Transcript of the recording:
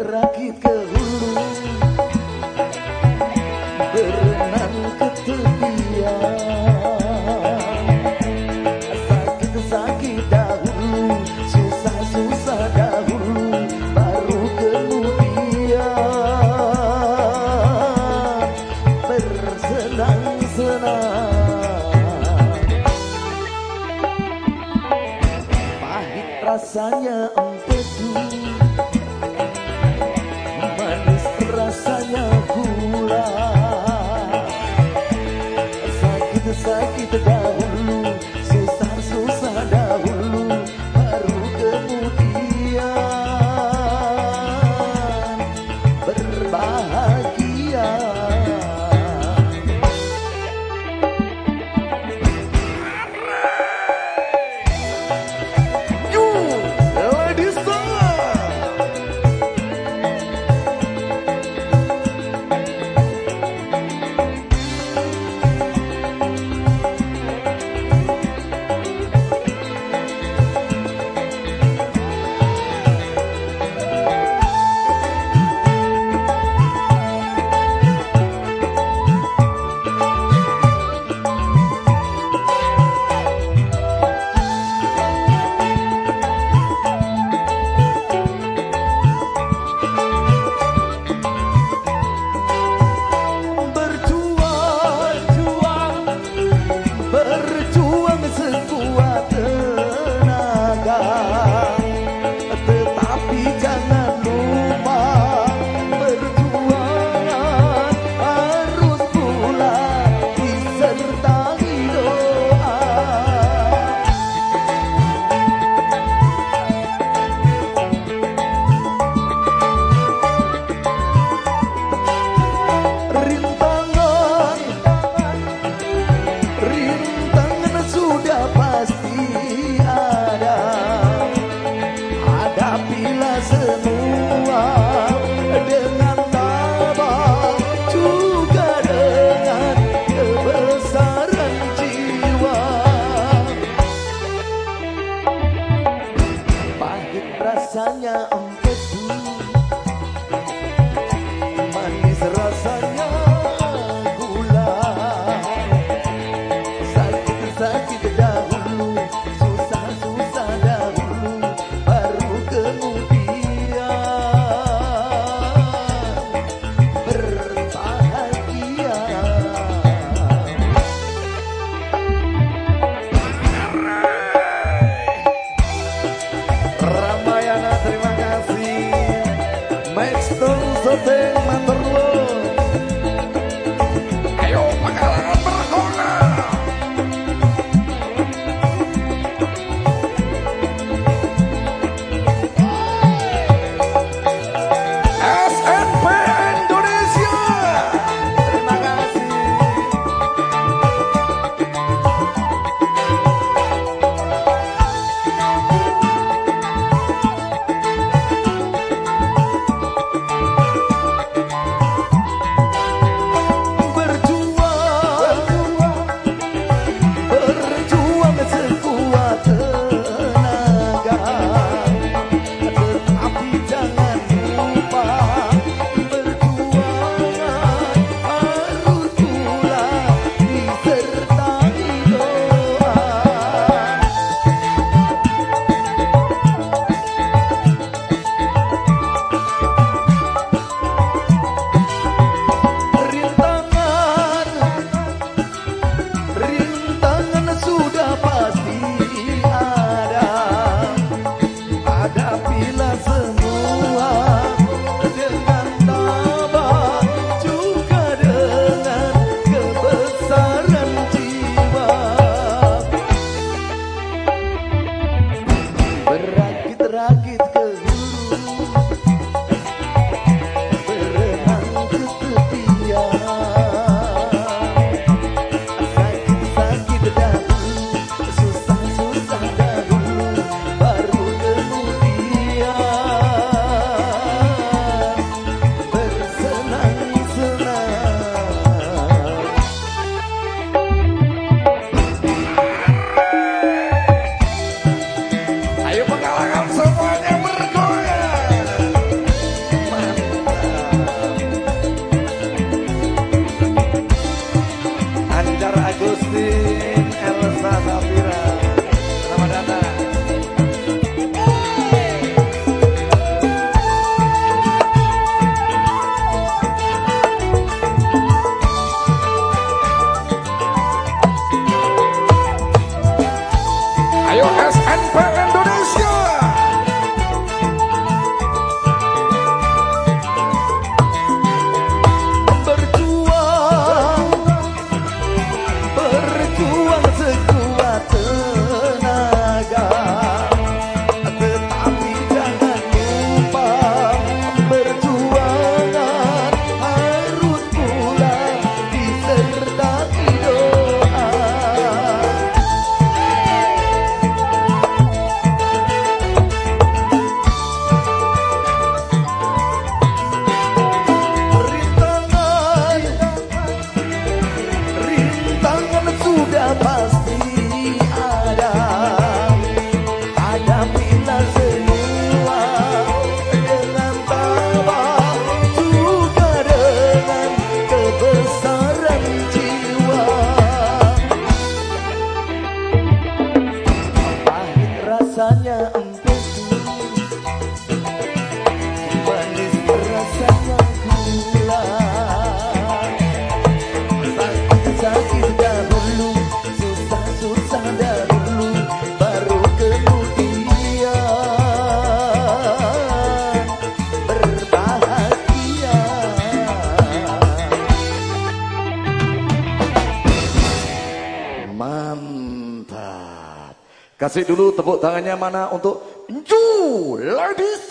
rakit ke hulu Berenang ke tepian ya. Sakit-sakit dahulu Susah-susah dahulu Baru kemudian. Bersenang-senang. Pahit rasanya empedu sering matur nuwun rakit Kasih dulu tepuk tangannya mana untuk Ju Ladies